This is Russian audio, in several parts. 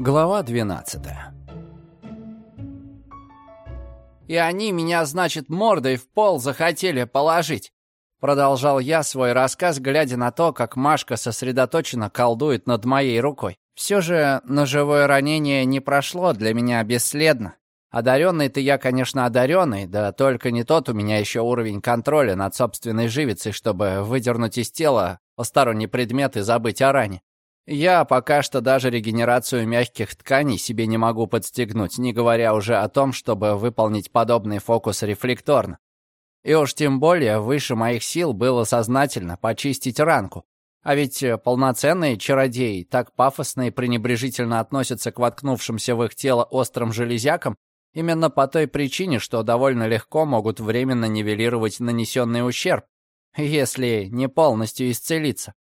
Глава 12 «И они меня, значит, мордой в пол захотели положить!» Продолжал я свой рассказ, глядя на то, как Машка сосредоточенно колдует над моей рукой. Все же ножевое ранение не прошло для меня бесследно. Одаренный-то я, конечно, одаренный, да только не тот у меня еще уровень контроля над собственной живицей, чтобы выдернуть из тела посторонний предмет и забыть о ране. Я пока что даже регенерацию мягких тканей себе не могу подстегнуть, не говоря уже о том, чтобы выполнить подобный фокус рефлекторно. И уж тем более выше моих сил было сознательно почистить ранку. А ведь полноценные чародеи так пафосно и пренебрежительно относятся к воткнувшимся в их тело острым железякам, Именно по той причине, что довольно легко могут временно нивелировать нанесенный ущерб, если не полностью исцелиться.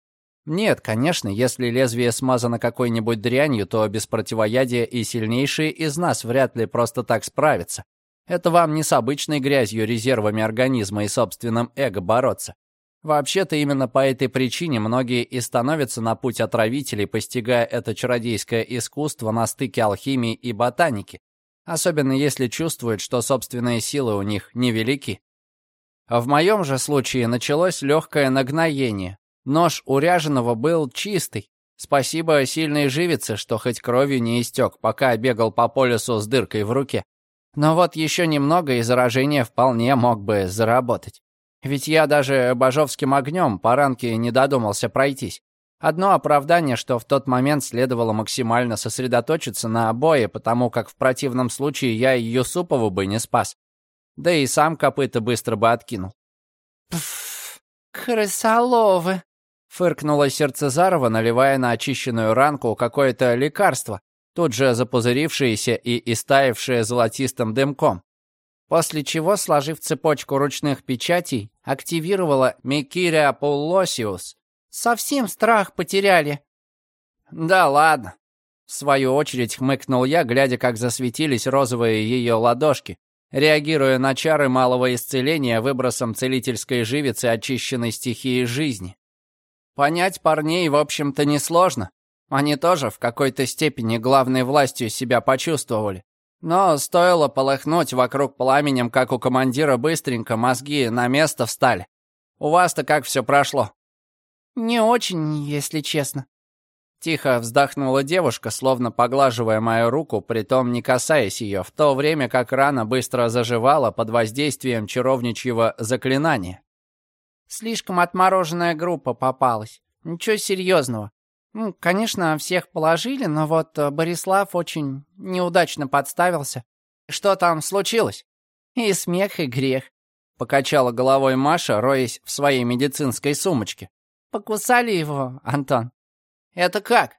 Нет, конечно, если лезвие смазано какой-нибудь дрянью, то без противоядия и сильнейшие из нас вряд ли просто так справятся. Это вам не с обычной грязью, резервами организма и собственным эго бороться. Вообще-то именно по этой причине многие и становятся на путь отравителей, постигая это чародейское искусство на стыке алхимии и ботаники, особенно если чувствуют, что собственные силы у них невелики. В моем же случае началось легкое нагноение. Нож уряженного был чистый. Спасибо сильной живице, что хоть кровью не истек, пока бегал по полюсу с дыркой в руке. Но вот еще немного, и заражение вполне мог бы заработать. Ведь я даже божовским огнем по ранке не додумался пройтись. Одно оправдание, что в тот момент следовало максимально сосредоточиться на обое, потому как в противном случае я и Юсупову бы не спас. Да и сам копыта быстро бы откинул. «Пф, крысоловы!» — фыркнула Сердцезарова, наливая на очищенную ранку какое-то лекарство, тут же запузырившееся и истаившее золотистым дымком. После чего, сложив цепочку ручных печатей, активировала Микирия Пуллосиус, Совсем страх потеряли». «Да ладно». В свою очередь хмыкнул я, глядя, как засветились розовые ее ладошки, реагируя на чары малого исцеления выбросом целительской живицы очищенной стихии жизни. Понять парней, в общем-то, несложно. Они тоже в какой-то степени главной властью себя почувствовали. Но стоило полыхнуть вокруг пламенем, как у командира быстренько мозги на место встали. У вас-то как все прошло? «Не очень, если честно». Тихо вздохнула девушка, словно поглаживая мою руку, притом не касаясь ее, в то время как рана быстро заживала под воздействием чаровничьего заклинания. «Слишком отмороженная группа попалась. Ничего серьезного. Ну, конечно, всех положили, но вот э, Борислав очень неудачно подставился. Что там случилось?» «И смех, и грех», — покачала головой Маша, роясь в своей медицинской сумочке. Покусали его, Антон?» «Это как?»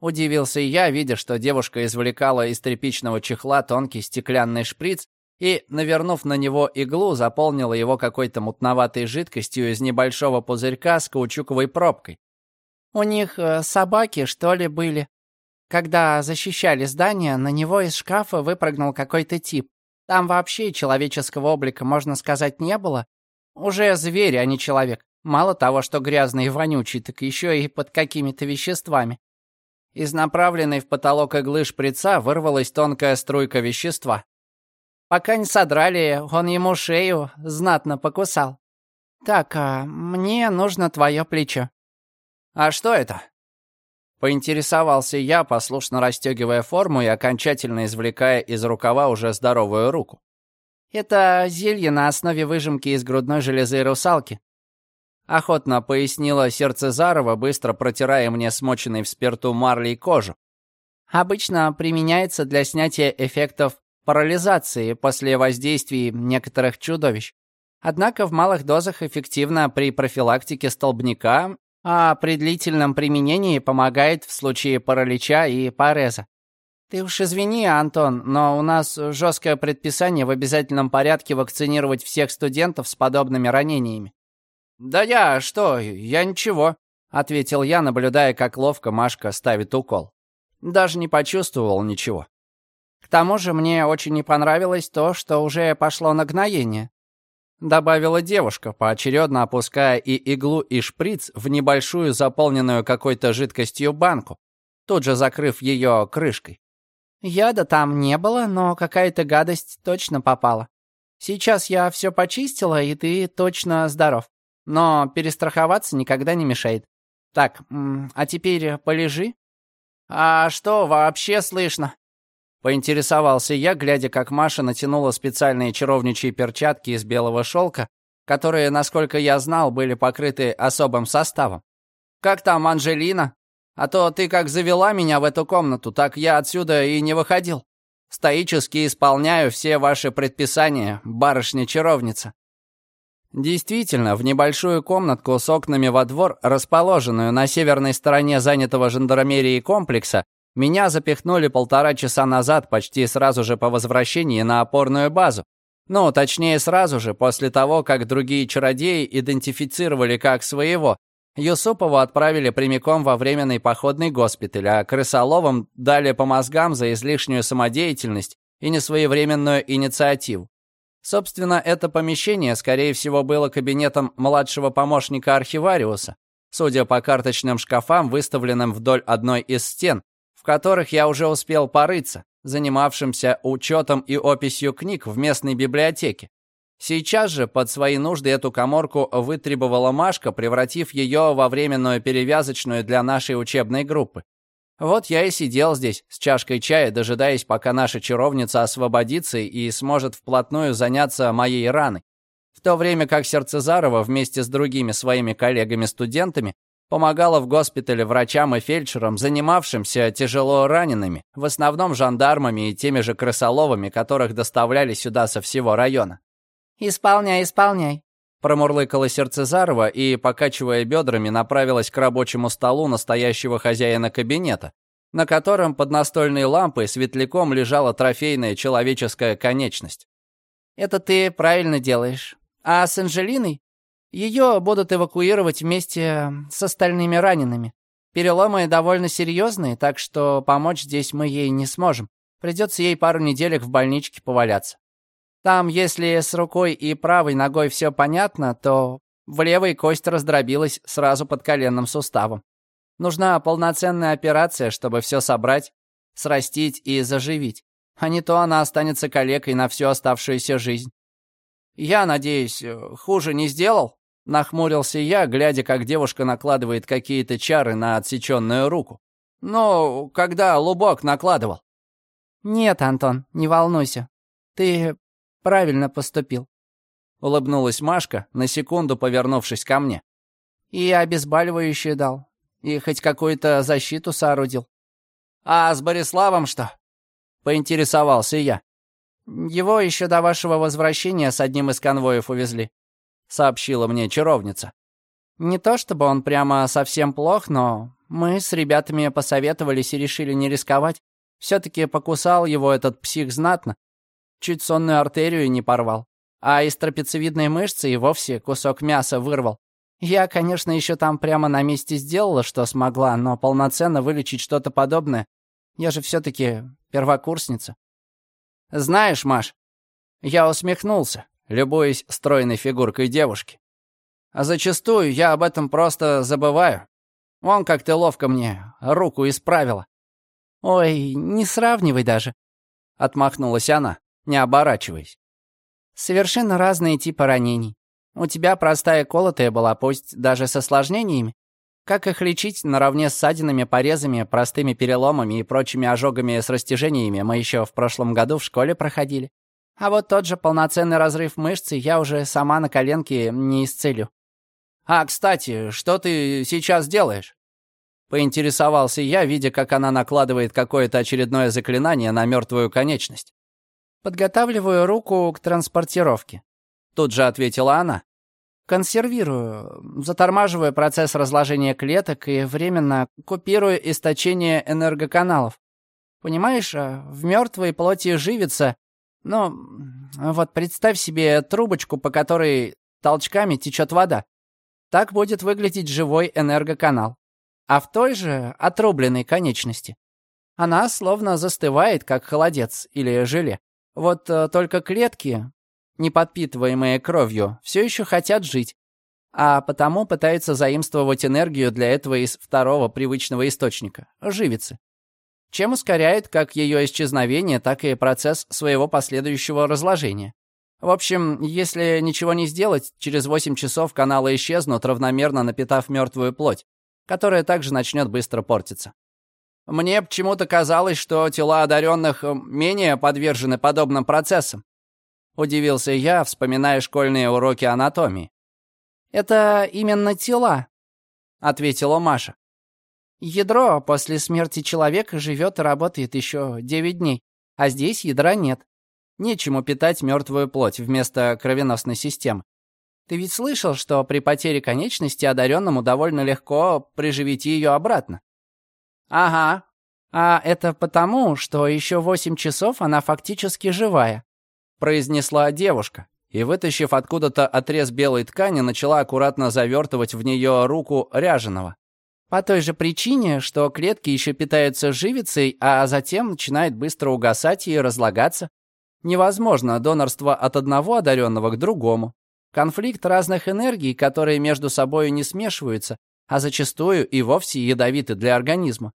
Удивился я, видя, что девушка извлекала из тряпичного чехла тонкий стеклянный шприц и, навернув на него иглу, заполнила его какой-то мутноватой жидкостью из небольшого пузырька с каучуковой пробкой. «У них э, собаки, что ли, были? Когда защищали здание, на него из шкафа выпрыгнул какой-то тип. Там вообще человеческого облика, можно сказать, не было. Уже зверь, а не человек. Мало того, что грязный и вонючий, так еще и под какими-то веществами. Из направленной в потолок иглы шприца вырвалась тонкая струйка вещества. Пока не содрали, он ему шею знатно покусал. «Так, а мне нужно твое плечо». «А что это?» Поинтересовался я, послушно расстегивая форму и окончательно извлекая из рукава уже здоровую руку. «Это зелье на основе выжимки из грудной железы русалки. Охотно пояснила сердце Зарова, быстро протирая мне смоченной в спирту марлей кожу. Обычно применяется для снятия эффектов парализации после воздействий некоторых чудовищ. Однако в малых дозах эффективно при профилактике столбняка, а при длительном применении помогает в случае паралича и пареза. Ты уж извини, Антон, но у нас жесткое предписание в обязательном порядке вакцинировать всех студентов с подобными ранениями. «Да я что, я ничего», — ответил я, наблюдая, как ловко Машка ставит укол. Даже не почувствовал ничего. «К тому же мне очень не понравилось то, что уже пошло нагноение», — добавила девушка, поочередно опуская и иглу, и шприц в небольшую, заполненную какой-то жидкостью банку. тут же закрыв ее крышкой. Яда там не было, но какая-то гадость точно попала. Сейчас я все почистила, и ты точно здоров. Но перестраховаться никогда не мешает. Так, а теперь полежи. А что вообще слышно? Поинтересовался я, глядя, как Маша натянула специальные чаровничьи перчатки из белого шелка, которые, насколько я знал, были покрыты особым составом. «Как там Анжелина? А то ты как завела меня в эту комнату, так я отсюда и не выходил. Стоически исполняю все ваши предписания, барышня-чаровница». Действительно, в небольшую комнатку с окнами во двор, расположенную на северной стороне занятого жандармерии комплекса, меня запихнули полтора часа назад, почти сразу же по возвращении на опорную базу. Ну, точнее, сразу же, после того, как другие чародеи идентифицировали как своего. Юсупова отправили прямиком во временный походный госпиталь, а крысоловам дали по мозгам за излишнюю самодеятельность и несвоевременную инициативу. Собственно, это помещение, скорее всего, было кабинетом младшего помощника архивариуса, судя по карточным шкафам, выставленным вдоль одной из стен, в которых я уже успел порыться, занимавшимся учетом и описью книг в местной библиотеке. Сейчас же под свои нужды эту коморку вытребовала Машка, превратив ее во временную перевязочную для нашей учебной группы. Вот я и сидел здесь с чашкой чая, дожидаясь, пока наша чаровница освободится и сможет вплотную заняться моей раной. В то время как Сердцезарова вместе с другими своими коллегами-студентами помогала в госпитале врачам и фельдшерам, занимавшимся тяжело ранеными, в основном жандармами и теми же крысоловами, которых доставляли сюда со всего района. «Исполняй, исполняй», Промурлыкала Сердцезарова и, покачивая бедрами, направилась к рабочему столу настоящего хозяина кабинета, на котором под настольной лампой светляком лежала трофейная человеческая конечность. «Это ты правильно делаешь. А с Анжелиной? Ее будут эвакуировать вместе с остальными ранеными. Переломы довольно серьезные, так что помочь здесь мы ей не сможем. Придется ей пару неделек в больничке поваляться. Там, если с рукой и правой ногой все понятно, то в левой кость раздробилась сразу под коленным суставом. Нужна полноценная операция, чтобы все собрать, срастить и заживить. А не то она останется калекой на всю оставшуюся жизнь. Я, надеюсь, хуже не сделал? Нахмурился я, глядя, как девушка накладывает какие-то чары на отсеченную руку. Ну, когда лубок накладывал. Нет, Антон, не волнуйся. Ты правильно поступил», — улыбнулась Машка, на секунду повернувшись ко мне. «И обезболивающее дал, и хоть какую-то защиту соорудил». «А с Бориславом что?» — поинтересовался я. «Его еще до вашего возвращения с одним из конвоев увезли», — сообщила мне чаровница. «Не то чтобы он прямо совсем плох, но мы с ребятами посоветовались и решили не рисковать. Все-таки покусал его этот псих знатно, Чуть сонную артерию не порвал. А из трапециевидной мышцы и вовсе кусок мяса вырвал. Я, конечно, еще там прямо на месте сделала, что смогла, но полноценно вылечить что-то подобное. Я же все-таки первокурсница. Знаешь, Маш, я усмехнулся, любуясь стройной фигуркой девушки. А зачастую я об этом просто забываю. Вон как ты ловко мне руку исправила. Ой, не сравнивай даже. Отмахнулась она не оборачиваясь. Совершенно разные типы ранений. У тебя простая колотая была, пусть даже с осложнениями. Как их лечить наравне с ссадинами, порезами, простыми переломами и прочими ожогами с растяжениями мы еще в прошлом году в школе проходили. А вот тот же полноценный разрыв мышцы я уже сама на коленке не исцелю. «А, кстати, что ты сейчас делаешь?» Поинтересовался я, видя, как она накладывает какое-то очередное заклинание на мертвую конечность. «Подготавливаю руку к транспортировке», — тут же ответила она. «Консервирую, затормаживаю процесс разложения клеток и временно купирую источение энергоканалов. Понимаешь, а в мертвой плоти живится... Ну, вот представь себе трубочку, по которой толчками течет вода. Так будет выглядеть живой энергоканал. А в той же отрубленной конечности она словно застывает, как холодец или желе. Вот э, только клетки, не подпитываемые кровью, все еще хотят жить. а потому пытаются заимствовать энергию для этого из второго привычного источника – живицы. Чем ускоряет как ее исчезновение, так и процесс своего последующего разложения. В общем, если ничего не сделать, через 8 часов каналы исчезнут, равномерно напитав мертвую плоть, которая также начнет быстро портиться. Мне почему-то казалось, что тела одаренных э, менее подвержены подобным процессам. Удивился я, вспоминая школьные уроки анатомии. «Это именно тела», — ответила Маша. «Ядро после смерти человека живет и работает еще 9 дней, а здесь ядра нет. Нечему питать мертвую плоть вместо кровеносной системы. Ты ведь слышал, что при потере конечности одаренному довольно легко приживить ее обратно?» «Ага. А это потому, что еще 8 часов она фактически живая», — произнесла девушка, и, вытащив откуда-то отрез белой ткани, начала аккуратно завертывать в нее руку ряженого. По той же причине, что клетки еще питаются живицей, а затем начинают быстро угасать и разлагаться. Невозможно донорство от одного одаренного к другому. Конфликт разных энергий, которые между собой не смешиваются, а зачастую и вовсе ядовиты для организма.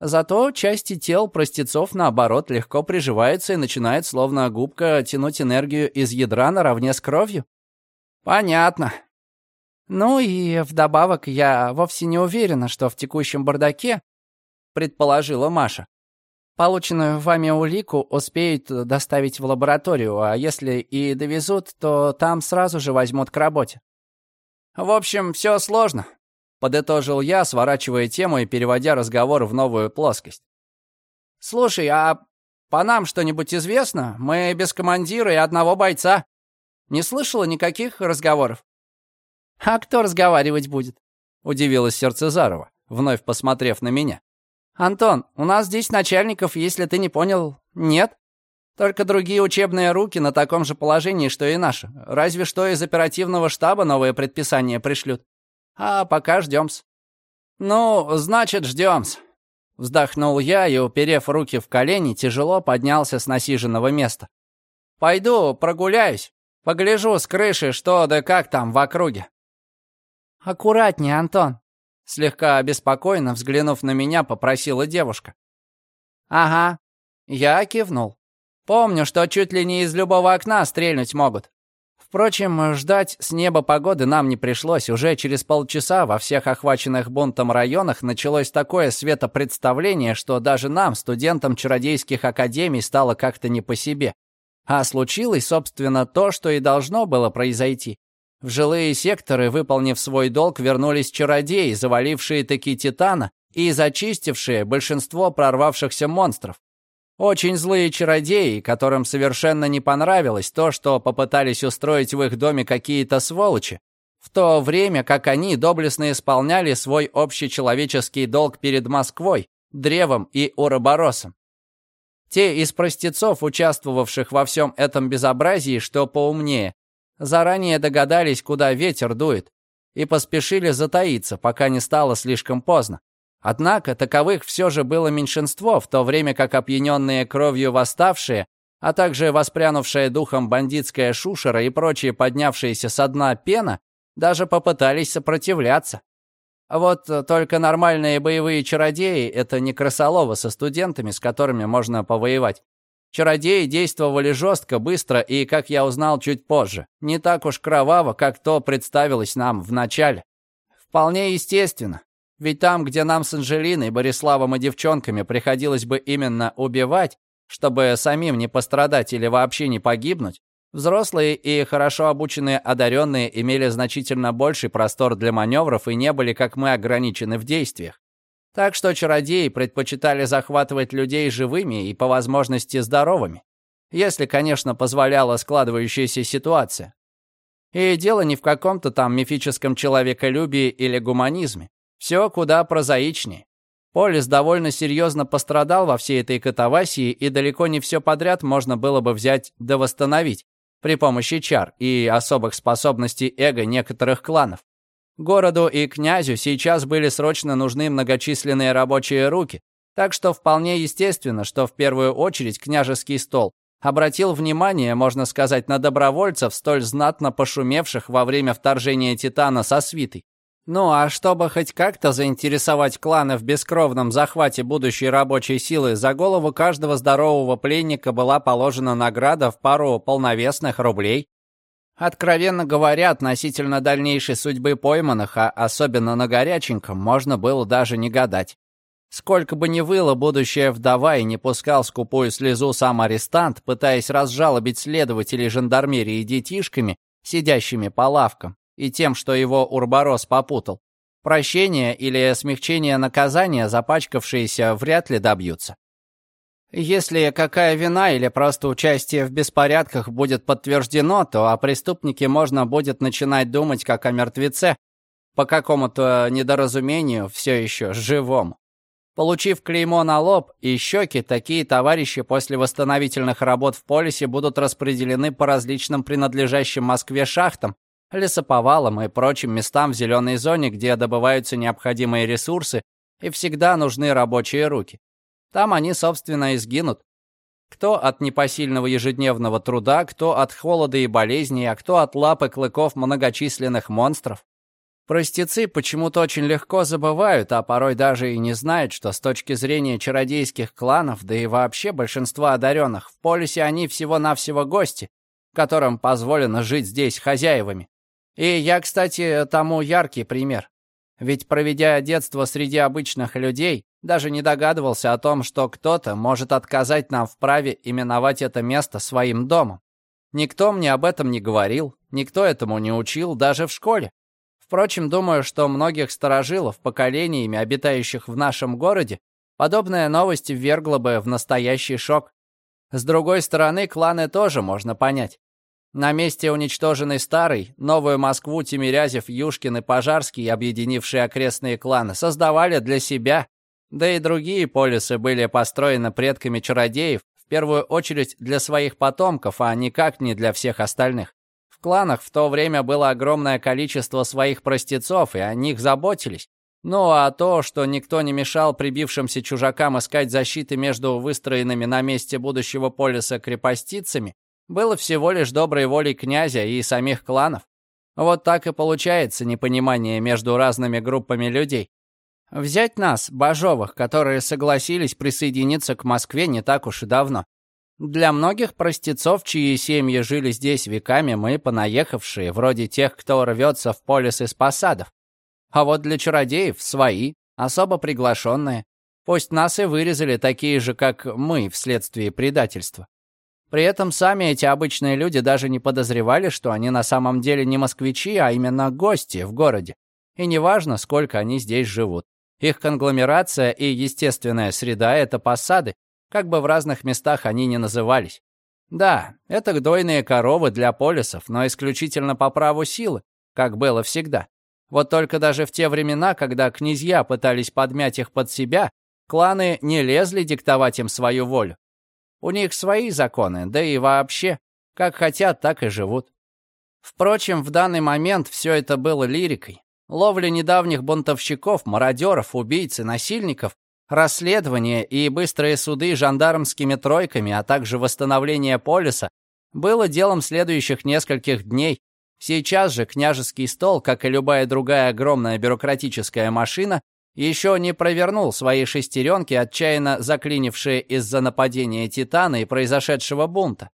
Зато части тел простецов, наоборот, легко приживаются и начинают, словно губка, тянуть энергию из ядра наравне с кровью. Понятно. Ну и вдобавок я вовсе не уверена, что в текущем бардаке, предположила Маша. Полученную вами улику успеют доставить в лабораторию, а если и довезут, то там сразу же возьмут к работе. В общем, все сложно. Подытожил я, сворачивая тему и переводя разговор в новую плоскость. «Слушай, а по нам что-нибудь известно? Мы без командира и одного бойца. Не слышала никаких разговоров?» «А кто разговаривать будет?» — удивилась Сердцезарова, вновь посмотрев на меня. «Антон, у нас здесь начальников, если ты не понял, нет. Только другие учебные руки на таком же положении, что и наши. Разве что из оперативного штаба новые предписания пришлют. А пока ждем-с». «Ну, значит, ждем-с», — вздохнул я и, уперев руки в колени, тяжело поднялся с насиженного места. «Пойду прогуляюсь, погляжу с крыши, что да как там в округе». «Аккуратнее, Антон», — слегка обеспокоенно взглянув на меня, попросила девушка. «Ага», — я кивнул. «Помню, что чуть ли не из любого окна стрельнуть могут. Впрочем, ждать с неба погоды нам не пришлось. Уже через полчаса во всех охваченных бунтом районах началось такое светопредставление, что даже нам, студентам чародейских академий, стало как-то не по себе. А случилось, собственно, то, что и должно было произойти. В жилые секторы, выполнив свой долг, вернулись чародеи, завалившие таки Титана и зачистившие большинство прорвавшихся монстров. Очень злые чародеи, которым совершенно не понравилось то, что попытались устроить в их доме какие-то сволочи, в то время как они доблестно исполняли свой общечеловеческий долг перед Москвой, Древом и Уроборосом. Те из простецов, участвовавших во всем этом безобразии, что поумнее, заранее догадались, куда ветер дует, и поспешили затаиться, пока не стало слишком поздно. Однако таковых все же было меньшинство, в то время как опьяненные кровью восставшие, а также воспрянувшая духом бандитская шушера и прочие поднявшиеся со дна пена, даже попытались сопротивляться. Вот только нормальные боевые чародеи — это не крысоловы со студентами, с которыми можно повоевать. Чародеи действовали жестко, быстро и, как я узнал чуть позже, не так уж кроваво, как то представилось нам в начале. Вполне естественно, ведь там, где нам с Анжелиной, Бориславом и девчонками приходилось бы именно убивать, чтобы самим не пострадать или вообще не погибнуть, взрослые и хорошо обученные одаренные имели значительно больший простор для маневров и не были, как мы, ограничены в действиях. Так что чародеи предпочитали захватывать людей живыми и, по возможности, здоровыми. Если, конечно, позволяла складывающаяся ситуация. И дело не в каком-то там мифическом человеколюбии или гуманизме. Все куда прозаичнее. Полис довольно серьезно пострадал во всей этой катавасии, и далеко не все подряд можно было бы взять да восстановить при помощи чар и особых способностей эго некоторых кланов. Городу и князю сейчас были срочно нужны многочисленные рабочие руки, так что вполне естественно, что в первую очередь княжеский стол, Обратил внимание, можно сказать, на добровольцев, столь знатно пошумевших во время вторжения Титана со свитой. Ну а чтобы хоть как-то заинтересовать кланы в бескровном захвате будущей рабочей силы, за голову каждого здорового пленника была положена награда в пару полновесных рублей. Откровенно говоря, относительно дальнейшей судьбы пойманных, а особенно на горяченьком, можно было даже не гадать. Сколько бы ни выла будущая вдова и не пускал скупую слезу сам арестант, пытаясь разжалобить следователей жандармерии детишками, сидящими по лавкам, и тем, что его Урборос попутал, прощения или смягчения наказания запачкавшиеся вряд ли добьются. Если какая вина или просто участие в беспорядках будет подтверждено, то о преступнике можно будет начинать думать как о мертвеце, по какому-то недоразумению все еще живому. Получив клеймо на лоб и щеки, такие товарищи после восстановительных работ в полисе будут распределены по различным принадлежащим Москве шахтам, лесоповалам и прочим местам в зеленой зоне, где добываются необходимые ресурсы и всегда нужны рабочие руки. Там они, собственно, и сгинут. Кто от непосильного ежедневного труда, кто от холода и болезней, а кто от лап и клыков многочисленных монстров. Простецы почему-то очень легко забывают, а порой даже и не знают, что с точки зрения чародейских кланов, да и вообще большинства одаренных, в полисе они всего-навсего гости, которым позволено жить здесь хозяевами. И я, кстати, тому яркий пример. Ведь проведя детство среди обычных людей, даже не догадывался о том, что кто-то может отказать нам в праве именовать это место своим домом. Никто мне об этом не говорил, никто этому не учил, даже в школе. Впрочем, думаю, что многих старожилов, поколениями обитающих в нашем городе, подобная новость ввергла бы в настоящий шок. С другой стороны, кланы тоже можно понять. На месте уничтоженной старой, новую Москву Тимирязев, Юшкин и Пожарский, объединившие окрестные кланы, создавали для себя, да и другие полисы были построены предками чародеев, в первую очередь для своих потомков, а никак не для всех остальных кланах в то время было огромное количество своих простецов, и о них заботились. Ну а то, что никто не мешал прибившимся чужакам искать защиты между выстроенными на месте будущего полиса крепостицами, было всего лишь доброй волей князя и самих кланов. Вот так и получается непонимание между разными группами людей. Взять нас, Бажовых, которые согласились присоединиться к Москве не так уж и давно. Для многих простецов, чьи семьи жили здесь веками, мы понаехавшие, вроде тех, кто рвется в полис из посадов. А вот для чародеев свои, особо приглашенные. Пусть нас и вырезали такие же, как мы, вследствие предательства. При этом сами эти обычные люди даже не подозревали, что они на самом деле не москвичи, а именно гости в городе. И неважно, сколько они здесь живут. Их конгломерация и естественная среда — это посады, как бы в разных местах они ни назывались. Да, это дойные коровы для полисов, но исключительно по праву силы, как было всегда. Вот только даже в те времена, когда князья пытались подмять их под себя, кланы не лезли диктовать им свою волю. У них свои законы, да и вообще, как хотят, так и живут. Впрочем, в данный момент все это было лирикой. Ловля недавних бунтовщиков, мародеров, убийц и насильников Расследование и быстрые суды жандармскими тройками, а также восстановление полиса было делом следующих нескольких дней. Сейчас же княжеский стол, как и любая другая огромная бюрократическая машина, еще не провернул свои шестеренки, отчаянно заклинившие из-за нападения Титана и произошедшего бунта.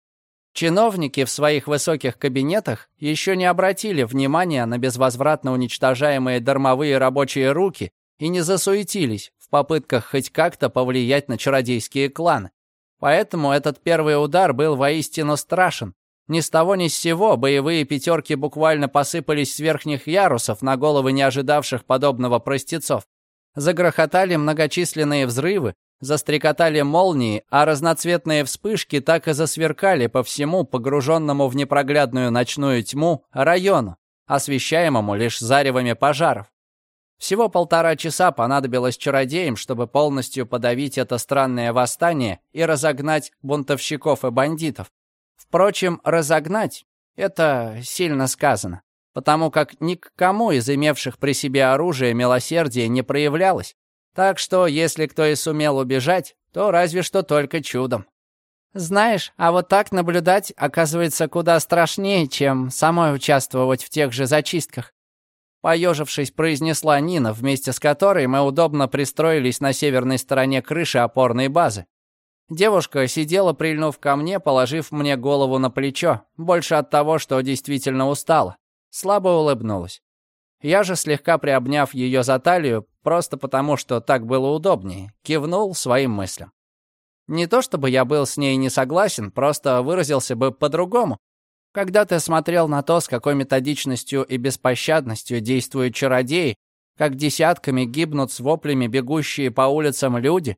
Чиновники в своих высоких кабинетах еще не обратили внимания на безвозвратно уничтожаемые дармовые рабочие руки и не засуетились, в попытках хоть как-то повлиять на чародейские кланы. Поэтому этот первый удар был воистину страшен. Ни с того ни с сего боевые пятерки буквально посыпались с верхних ярусов на головы не ожидавших подобного простецов. Загрохотали многочисленные взрывы, застрекотали молнии, а разноцветные вспышки так и засверкали по всему погруженному в непроглядную ночную тьму району, освещаемому лишь заревами пожаров. Всего полтора часа понадобилось чародеям, чтобы полностью подавить это странное восстание и разогнать бунтовщиков и бандитов. Впрочем, разогнать — это сильно сказано, потому как ни к кому из имевших при себе оружие милосердие не проявлялось. Так что, если кто и сумел убежать, то разве что только чудом. Знаешь, а вот так наблюдать оказывается куда страшнее, чем самой участвовать в тех же зачистках. Поежившись, произнесла Нина, вместе с которой мы удобно пристроились на северной стороне крыши опорной базы. Девушка сидела, прильнув ко мне, положив мне голову на плечо, больше от того, что действительно устала. Слабо улыбнулась. Я же, слегка приобняв ее за талию, просто потому, что так было удобнее, кивнул своим мыслям. Не то чтобы я был с ней не согласен, просто выразился бы по-другому. Когда ты смотрел на то, с какой методичностью и беспощадностью действуют чародеи, как десятками гибнут с воплями бегущие по улицам люди,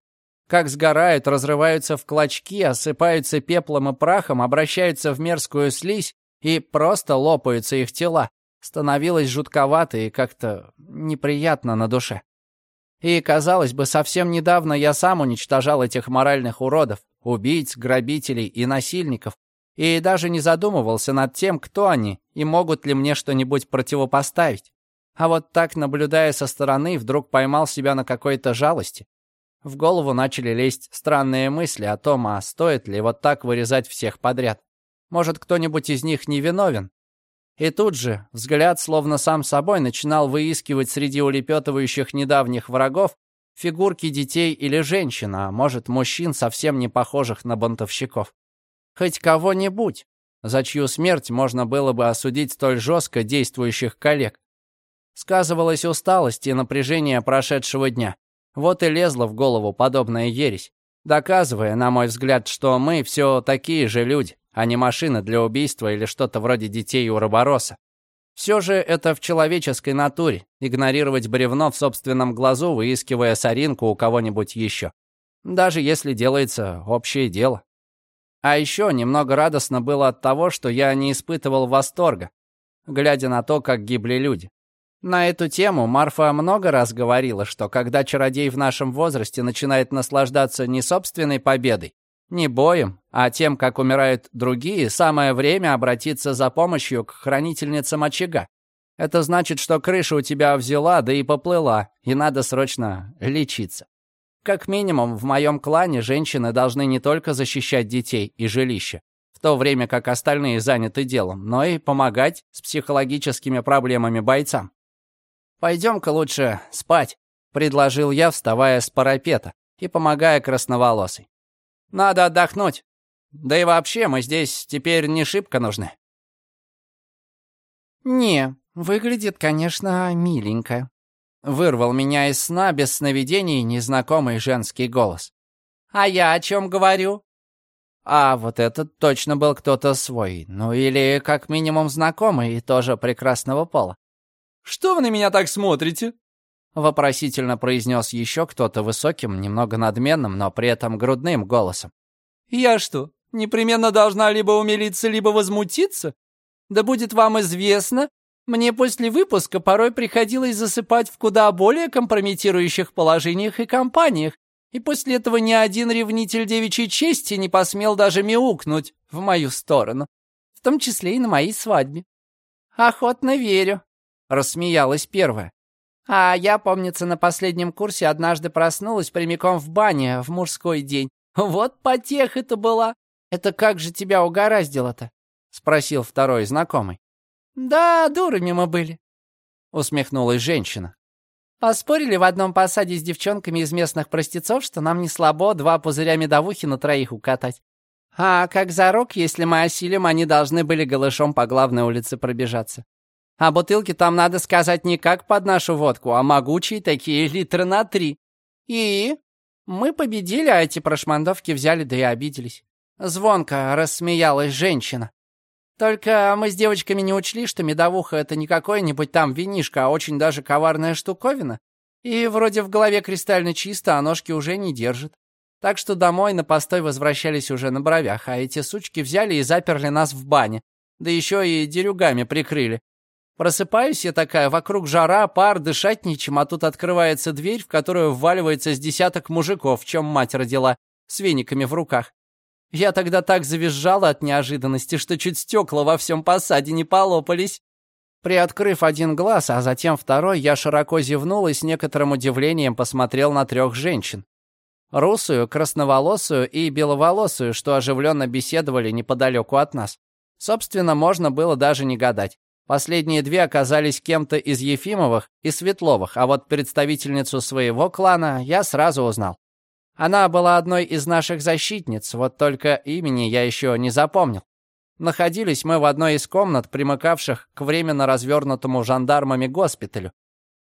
как сгорают, разрываются в клочки, осыпаются пеплом и прахом, обращаются в мерзкую слизь и просто лопаются их тела, становилось жутковато и как-то неприятно на душе. И, казалось бы, совсем недавно я сам уничтожал этих моральных уродов, убийц, грабителей и насильников, и даже не задумывался над тем, кто они и могут ли мне что-нибудь противопоставить. А вот так, наблюдая со стороны, вдруг поймал себя на какой-то жалости. В голову начали лезть странные мысли о том, а стоит ли вот так вырезать всех подряд. Может, кто-нибудь из них невиновен, и тут же взгляд, словно сам собой, начинал выискивать среди улепетывающих недавних врагов фигурки детей или женщин, а может, мужчин, совсем не похожих на бунтовщиков. Хоть кого-нибудь, за чью смерть можно было бы осудить столь жестко действующих коллег. Сказывалась усталость и напряжение прошедшего дня. Вот и лезла в голову подобная ересь, доказывая, на мой взгляд, что мы все такие же люди а не машина для убийства или что-то вроде детей у Робороса. Все же это в человеческой натуре — игнорировать бревно в собственном глазу, выискивая соринку у кого-нибудь еще. Даже если делается общее дело. А еще немного радостно было от того, что я не испытывал восторга, глядя на то, как гибли люди. На эту тему Марфа много раз говорила, что когда чародей в нашем возрасте начинает наслаждаться не собственной победой, не боем, а тем, как умирают другие, самое время обратиться за помощью к хранительницам очага. Это значит, что крыша у тебя взяла, да и поплыла, и надо срочно лечиться. Как минимум, в моем клане женщины должны не только защищать детей и жилище, в то время как остальные заняты делом, но и помогать с психологическими проблемами бойцам. «Пойдем-ка лучше спать», — предложил я, вставая с парапета и помогая красноволосой. Надо отдохнуть. Да и вообще, мы здесь теперь не шибко нужны». «Не, выглядит, конечно, миленько», — вырвал меня из сна без сновидений незнакомый женский голос. «А я о чем говорю?» А вот этот точно был кто-то свой, ну или как минимум знакомый и тоже прекрасного пола. «Что вы на меня так смотрите?» Вопросительно произнес еще кто-то высоким, немного надменным, но при этом грудным голосом. «Я что, непременно должна либо умилиться, либо возмутиться? Да будет вам известно, мне после выпуска порой приходилось засыпать в куда более компрометирующих положениях и компаниях, и после этого ни один ревнитель девичьей чести не посмел даже мяукнуть в мою сторону, в том числе и на моей свадьбе. «Охотно верю», — рассмеялась первая. А я, помнится, на последнем курсе однажды проснулась прямиком в бане в мужской день. Вот потех это была. Это как же тебя угораздило-то? Спросил второй знакомый. Да, дурами мы были. Усмехнулась женщина. Поспорили в одном посаде с девчонками из местных простецов, что нам не слабо два пузыря медовухи на троих укатать. А как зарок, если мы осилим, они должны были голышом по главной улице пробежаться. А бутылки там, надо сказать, не как под нашу водку, а могучие такие литры на три. И мы победили, а эти прошмандовки взяли, да и обиделись. Звонко рассмеялась женщина. Только мы с девочками не учли, что медовуха — это не какой-нибудь там винишко, а очень даже коварная штуковина. И вроде в голове кристально чисто, а ножки уже не держит. Так что домой на постой возвращались уже на бровях, а эти сучки взяли и заперли нас в бане. Да еще и дерюгами прикрыли. Просыпаюсь я такая, вокруг жара, пар, дышать нечем, а тут открывается дверь, в которую вваливается с десяток мужиков, в чем мать родила, с вениками в руках. Я тогда так завизжала от неожиданности, что чуть стекла во всем посаде не полопались. Приоткрыв один глаз, а затем второй, я широко зевнул и с некоторым удивлением посмотрел на трех женщин. Русую, красноволосую и беловолосую, что оживленно беседовали неподалеку от нас. Собственно, можно было даже не гадать. Последние две оказались кем-то из Ефимовых и Светловых, а вот представительницу своего клана я сразу узнал. Она была одной из наших защитниц, вот только имени я еще не запомнил. Находились мы в одной из комнат, примыкавших к временно развернутому жандармами госпиталю.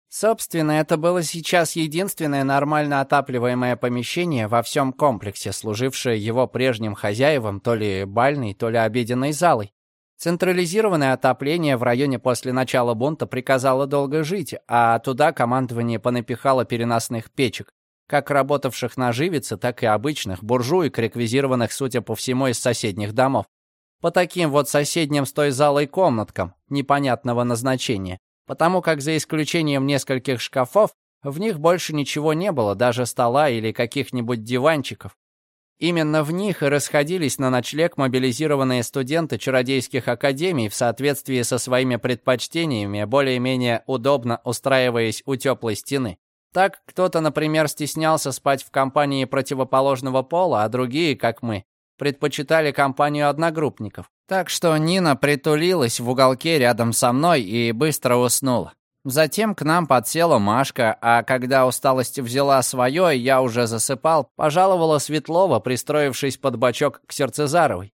Собственно, это было сейчас единственное нормально отапливаемое помещение во всем комплексе, служившее его прежним хозяевам то ли бальной, то ли обеденной залой. Централизированное отопление в районе после начала бунта приказало долго жить, а туда командование понапихало переносных печек, как работавших на живице, так и обычных буржуек, реквизированных, судя по всему, из соседних домов. По таким вот соседним с той залой комнаткам непонятного назначения, потому как за исключением нескольких шкафов, в них больше ничего не было, даже стола или каких-нибудь диванчиков. Именно в них и расходились на ночлег мобилизированные студенты чародейских академий в соответствии со своими предпочтениями, более-менее удобно устраиваясь у теплой стены. Так, кто-то, например, стеснялся спать в компании противоположного пола, а другие, как мы, предпочитали компанию одногруппников. Так что Нина притулилась в уголке рядом со мной и быстро уснула. Затем к нам подсела Машка, а когда усталость взяла свое, я уже засыпал, пожаловала Светлова, пристроившись под бочок к Сердцезаровой.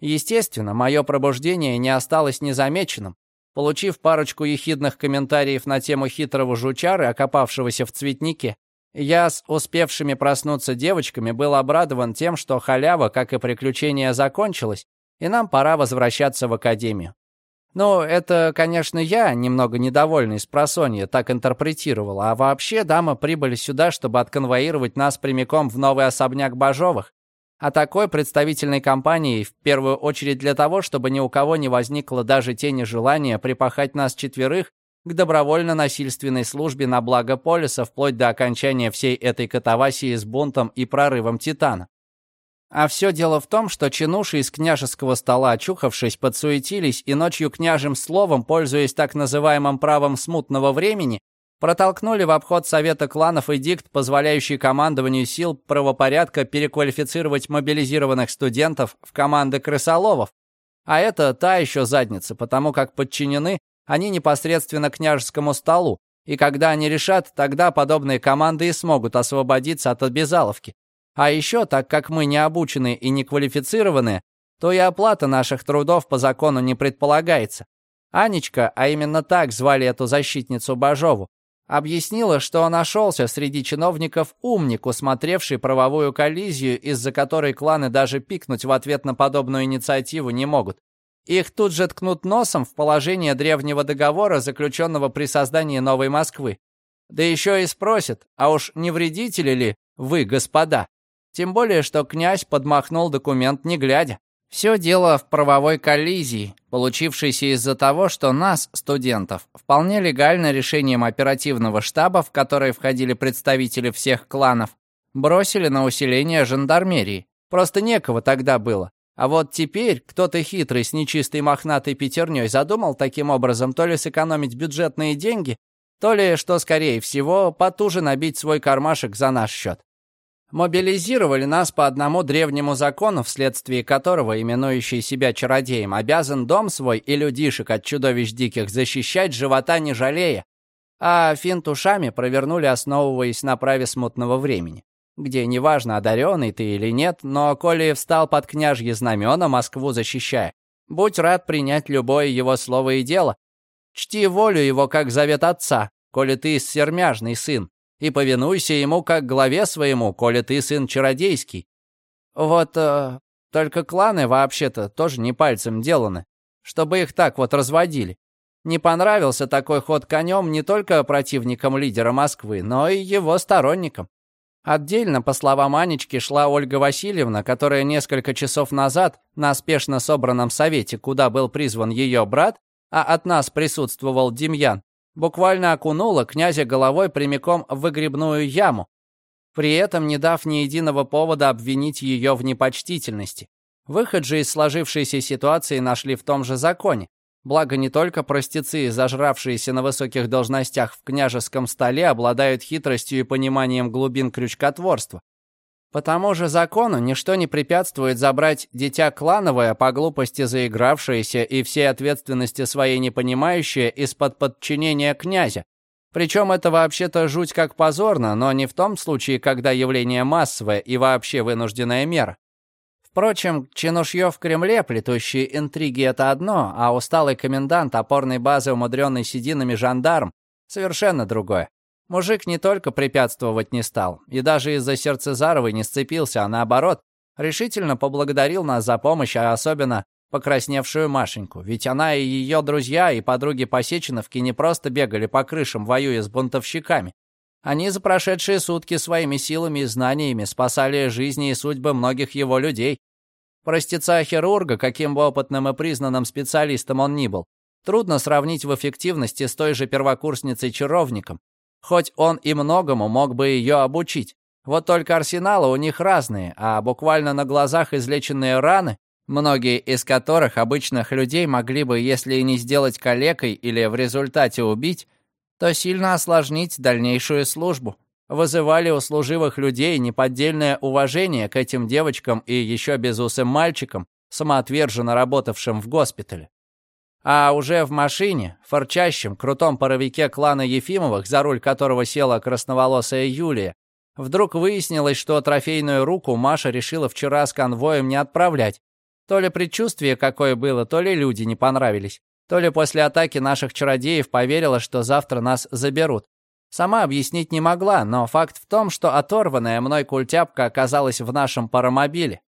Естественно, мое пробуждение не осталось незамеченным. Получив парочку ехидных комментариев на тему хитрого жучары, окопавшегося в цветнике, я с успевшими проснуться девочками был обрадован тем, что халява, как и приключение, закончилась, и нам пора возвращаться в академию. Ну, это, конечно, я, немного недовольный с просонья, так интерпретировал, а вообще дамы прибыли сюда, чтобы отконвоировать нас прямиком в новый особняк Бажовых. А такой представительной компанией в первую очередь для того, чтобы ни у кого не возникло даже тени желания припахать нас четверых к добровольно-насильственной службе на благо полиса вплоть до окончания всей этой катавасии с бунтом и прорывом Титана. А все дело в том, что чинуши из княжеского стола, очухавшись, подсуетились и ночью княжим словом, пользуясь так называемым правом смутного времени, протолкнули в обход Совета кланов эдикт, позволяющий командованию сил правопорядка переквалифицировать мобилизированных студентов в команды крысоловов. А это та еще задница, потому как подчинены они непосредственно княжескому столу, и когда они решат, тогда подобные команды и смогут освободиться от обязаловки. А еще, так как мы не обучены и не квалифицированы, то и оплата наших трудов по закону не предполагается. Анечка, а именно так звали эту защитницу Бажову, объяснила, что нашелся среди чиновников умник, усмотревший правовую коллизию, из-за которой кланы даже пикнуть в ответ на подобную инициативу не могут. Их тут же ткнут носом в положение древнего договора, заключенного при создании Новой Москвы. Да еще и спросят, а уж не вредители ли вы, господа? Тем более, что князь подмахнул документ не глядя. Все дело в правовой коллизии, получившейся из-за того, что нас, студентов, вполне легально решением оперативного штаба, в который входили представители всех кланов, бросили на усиление жандармерии. Просто некого тогда было. А вот теперь кто-то хитрый с нечистой мохнатой пятерней задумал таким образом то ли сэкономить бюджетные деньги, то ли, что скорее всего, потуже набить свой кармашек за наш счет. Мобилизировали нас по одному древнему закону, вследствие которого именующий себя чародеем обязан дом свой и людишек от чудовищ диких защищать, живота не жалея. А финт ушами провернули, основываясь на праве смутного времени, где неважно, одаренный ты или нет, но коли встал под княжье знамена, Москву защищая, будь рад принять любое его слово и дело. Чти волю его, как завет отца, коли ты сермяжный сын, и повинуйся ему как главе своему, коли ты сын чародейский. Вот э, только кланы вообще-то тоже не пальцем деланы, чтобы их так вот разводили. Не понравился такой ход конем не только противникам лидера Москвы, но и его сторонникам. Отдельно, по словам Анечки, шла Ольга Васильевна, которая несколько часов назад на спешно собранном совете, куда был призван ее брат, а от нас присутствовал Демьян, буквально окунула князя головой прямиком в выгребную яму, при этом не дав ни единого повода обвинить ее в непочтительности. Выход же из сложившейся ситуации нашли в том же законе. Благо не только простецы, зажравшиеся на высоких должностях в княжеском столе, обладают хитростью и пониманием глубин крючкотворства. По тому же закону ничто не препятствует забрать дитя клановое, по глупости заигравшееся и всей ответственности своей не понимающее из-под подчинения князя. Причем это вообще-то жуть как позорно, но не в том случае, когда явление массовое и вообще вынужденная мера. Впрочем, чинушье в Кремле, плетущие интриги — это одно, а усталый комендант опорной базы, умудренный сединами жандарм — совершенно другое. Мужик не только препятствовать не стал, и даже из-за Сердцезаровой не сцепился, а наоборот, решительно поблагодарил нас за помощь, а особенно покрасневшую Машеньку, ведь она и ее друзья и подруги Посеченовки не просто бегали по крышам, воюя с бунтовщиками, они за прошедшие сутки своими силами и знаниями спасали жизни и судьбы многих его людей. Простеца-хирурга, каким бы опытным и признанным специалистом он ни был, трудно сравнить в эффективности с той же первокурсницей-чаровником, хоть он и многому мог бы ее обучить. Вот только арсеналы у них разные, а буквально на глазах излеченные раны, многие из которых обычных людей могли бы, если и не сделать калекой или в результате убить, то сильно осложнить дальнейшую службу. Вызывали у служивых людей неподдельное уважение к этим девочкам и еще безусым мальчикам, самоотверженно работавшим в госпитале. А уже в машине, форчащем, крутом паровике клана Ефимовых, за руль которого села красноволосая Юлия, вдруг выяснилось, что трофейную руку Маша решила вчера с конвоем не отправлять. То ли предчувствие какое было, то ли люди не понравились. То ли после атаки наших чародеев поверила, что завтра нас заберут. Сама объяснить не могла, но факт в том, что оторванная мной культяпка оказалась в нашем паромобиле.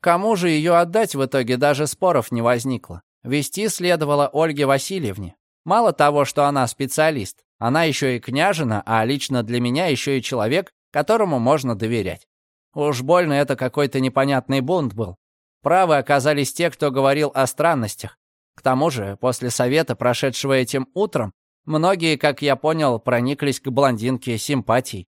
Кому же ее отдать в итоге даже споров не возникло. Вести следовало Ольге Васильевне. Мало того, что она специалист, она еще и княжина, а лично для меня еще и человек, которому можно доверять. Уж больно это какой-то непонятный бунт был. Правы оказались те, кто говорил о странностях. К тому же, после совета, прошедшего этим утром, многие, как я понял, прониклись к блондинке симпатией.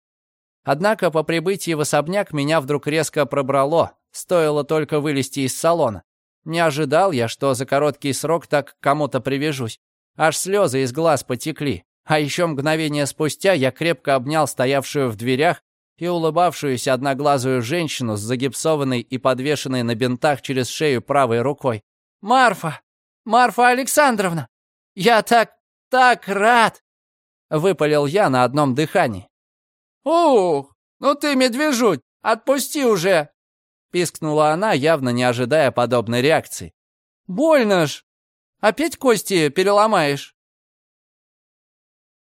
Однако по прибытии в особняк меня вдруг резко пробрало, стоило только вылезти из салона. Не ожидал я, что за короткий срок так кому-то привяжусь. Аж слезы из глаз потекли. А еще мгновение спустя я крепко обнял стоявшую в дверях и улыбавшуюся одноглазую женщину с загипсованной и подвешенной на бинтах через шею правой рукой. «Марфа!» Марфа Александровна! Я так, так рад!» Выпалил я на одном дыхании. «Ух, ну ты, медвежуть, отпусти уже!» Пискнула она, явно не ожидая подобной реакции. «Больно ж! Опять кости переломаешь?»